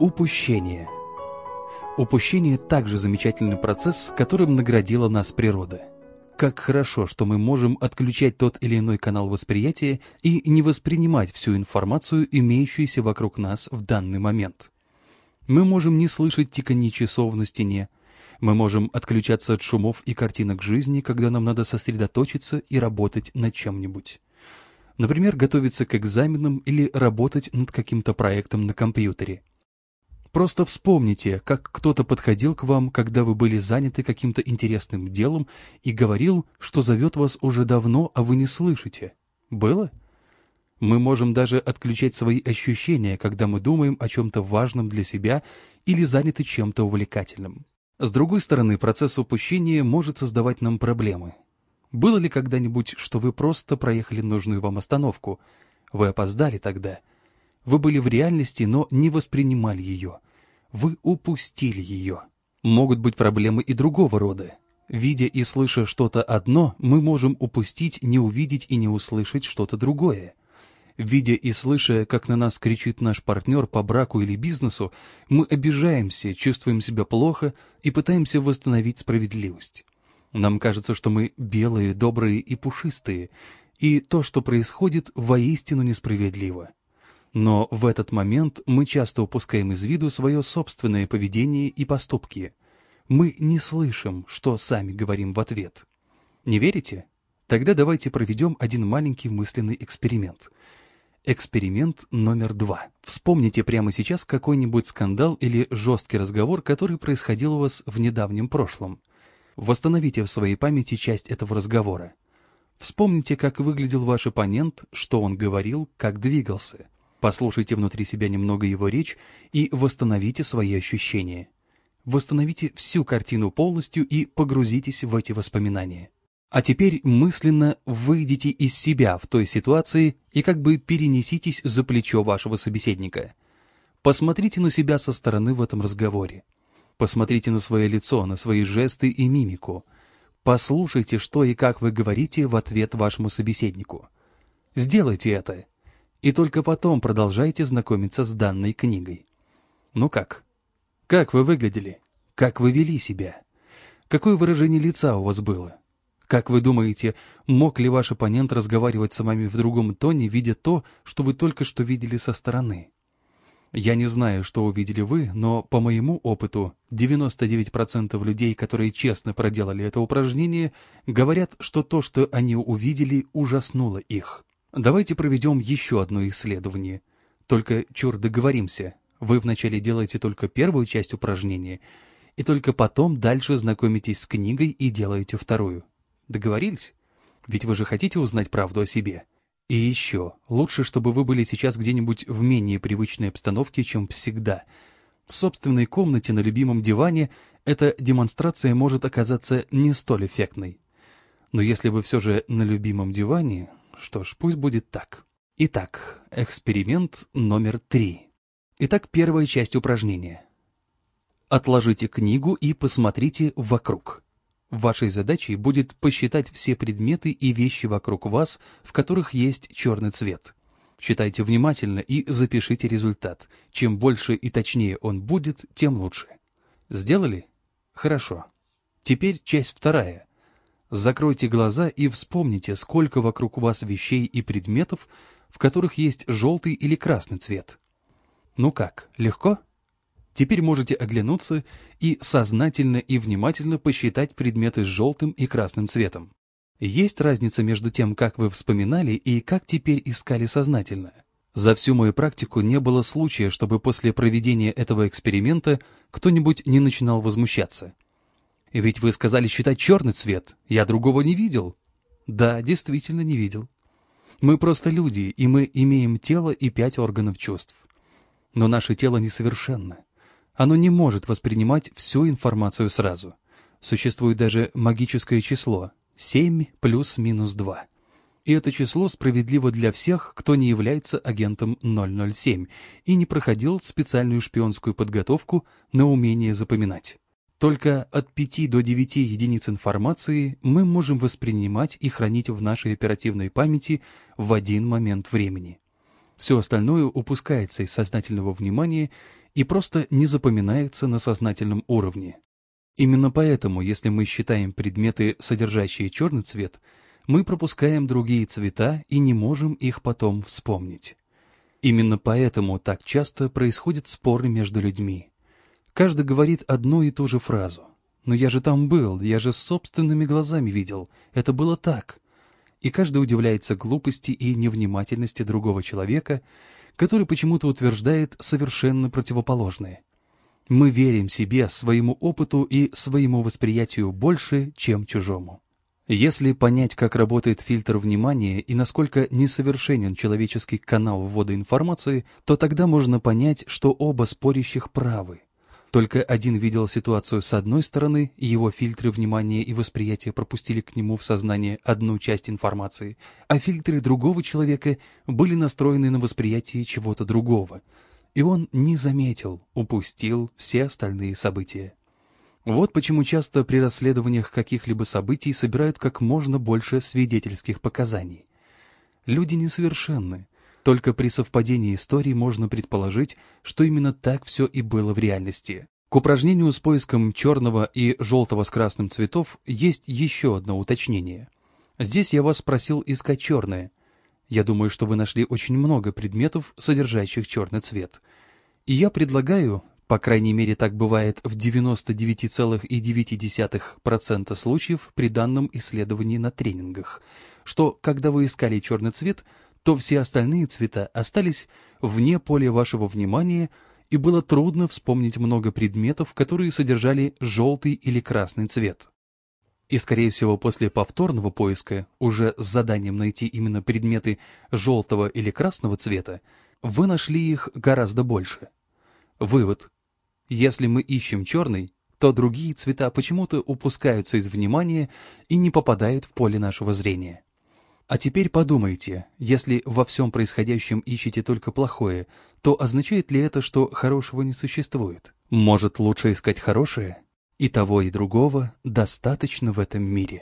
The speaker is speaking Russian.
Упущение. Упущение также замечательный процесс, которым наградила нас природа. Как хорошо, что мы можем отключать тот или иной канал восприятия и не воспринимать всю информацию, имеющуюся вокруг нас в данный момент. Мы можем не слышать тиканье часов на стене, мы можем отключаться от шумов и картинок жизни, когда нам надо сосредоточиться и работать над чем-нибудь. Например, готовиться к экзаменам или работать над каким-то проектом на компьютере. Просто вспомните, как кто-то подходил к вам, когда вы были заняты каким-то интересным делом и говорил, что зовет вас уже давно, а вы не слышите. Было? Мы можем даже отключать свои ощущения, когда мы думаем о чем-то важном для себя или заняты чем-то увлекательным. С другой стороны, процесс упущения может создавать нам проблемы. Было ли когда-нибудь, что вы просто проехали нужную вам остановку? Вы опоздали тогда. Вы были в реальности, но не воспринимали ее. Вы упустили ее. Могут быть проблемы и другого рода. Видя и слыша что-то одно, мы можем упустить, не увидеть и не услышать что-то другое. Видя и слыша, как на нас кричит наш партнер по браку или бизнесу, мы обижаемся, чувствуем себя плохо и пытаемся восстановить справедливость. Нам кажется, что мы белые, добрые и пушистые, и то, что происходит, воистину несправедливо. Но в этот момент мы часто упускаем из виду свое собственное поведение и поступки. Мы не слышим, что сами говорим в ответ. Не верите? Тогда давайте проведем один маленький мысленный эксперимент. Эксперимент номер два. Вспомните прямо сейчас какой-нибудь скандал или жесткий разговор, который происходил у вас в недавнем прошлом. Восстановите в своей памяти часть этого разговора. Вспомните, как выглядел ваш оппонент, что он говорил, как двигался. Послушайте внутри себя немного его речь и восстановите свои ощущения. Восстановите всю картину полностью и погрузитесь в эти воспоминания. А теперь мысленно выйдите из себя в той ситуации и как бы перенеситесь за плечо вашего собеседника. Посмотрите на себя со стороны в этом разговоре. Посмотрите на свое лицо, на свои жесты и мимику. Послушайте, что и как вы говорите в ответ вашему собеседнику. Сделайте это, и только потом продолжайте знакомиться с данной книгой. Ну как? Как вы выглядели? Как вы вели себя? Какое выражение лица у вас было? Как вы думаете, мог ли ваш оппонент разговаривать с вами в другом тоне, видя то, что вы только что видели со стороны? Я не знаю, что увидели вы, но по моему опыту 99% людей, которые честно проделали это упражнение, говорят, что то, что они увидели, ужаснуло их. Давайте проведем еще одно исследование. Только чур договоримся. Вы вначале делаете только первую часть упражнения, и только потом дальше знакомитесь с книгой и делаете вторую. Договорились? Ведь вы же хотите узнать правду о себе. И еще, лучше, чтобы вы были сейчас где-нибудь в менее привычной обстановке, чем всегда. В собственной комнате на любимом диване эта демонстрация может оказаться не столь эффектной. Но если вы все же на любимом диване, что ж, пусть будет так. Итак, эксперимент номер три. Итак, первая часть упражнения. Отложите книгу и посмотрите вокруг. Вашей задачей будет посчитать все предметы и вещи вокруг вас, в которых есть черный цвет. Считайте внимательно и запишите результат. Чем больше и точнее он будет, тем лучше. Сделали? Хорошо. Теперь часть вторая. Закройте глаза и вспомните, сколько вокруг вас вещей и предметов, в которых есть желтый или красный цвет. Ну как, легко? Теперь можете оглянуться и сознательно и внимательно посчитать предметы с желтым и красным цветом. Есть разница между тем, как вы вспоминали и как теперь искали сознательно. За всю мою практику не было случая, чтобы после проведения этого эксперимента кто-нибудь не начинал возмущаться. Ведь вы сказали считать черный цвет, я другого не видел. Да, действительно не видел. Мы просто люди, и мы имеем тело и пять органов чувств. Но наше тело несовершенно. Оно не может воспринимать всю информацию сразу. Существует даже магическое число — 7 плюс-минус 2. И это число справедливо для всех, кто не является агентом 007 и не проходил специальную шпионскую подготовку на умение запоминать. Только от 5 до 9 единиц информации мы можем воспринимать и хранить в нашей оперативной памяти в один момент времени. Все остальное упускается из сознательного внимания и просто не запоминается на сознательном уровне. Именно поэтому, если мы считаем предметы, содержащие черный цвет, мы пропускаем другие цвета и не можем их потом вспомнить. Именно поэтому так часто происходят споры между людьми. Каждый говорит одну и ту же фразу. «Но я же там был, я же собственными глазами видел. Это было так». И каждый удивляется глупости и невнимательности другого человека, который почему-то утверждает совершенно противоположное. Мы верим себе, своему опыту и своему восприятию больше, чем чужому. Если понять, как работает фильтр внимания и насколько несовершенен человеческий канал ввода информации, то тогда можно понять, что оба спорящих правы. Только один видел ситуацию с одной стороны, и его фильтры внимания и восприятия пропустили к нему в сознание одну часть информации, а фильтры другого человека были настроены на восприятие чего-то другого. И он не заметил, упустил все остальные события. Вот почему часто при расследованиях каких-либо событий собирают как можно больше свидетельских показаний. Люди несовершенны. Только при совпадении историй можно предположить, что именно так все и было в реальности. К упражнению с поиском черного и желтого с красным цветов есть еще одно уточнение. Здесь я вас спросил искать черное. Я думаю, что вы нашли очень много предметов, содержащих черный цвет. И я предлагаю по крайней мере, так бывает в 99,9% случаев при данном исследовании на тренингах, что, когда вы искали черный цвет, то все остальные цвета остались вне поля вашего внимания, и было трудно вспомнить много предметов, которые содержали желтый или красный цвет. И, скорее всего, после повторного поиска, уже с заданием найти именно предметы желтого или красного цвета, вы нашли их гораздо больше. Вывод. Если мы ищем черный, то другие цвета почему-то упускаются из внимания и не попадают в поле нашего зрения. А теперь подумайте, если во всем происходящем ищете только плохое, то означает ли это, что хорошего не существует? Может, лучше искать хорошее? И того, и другого достаточно в этом мире.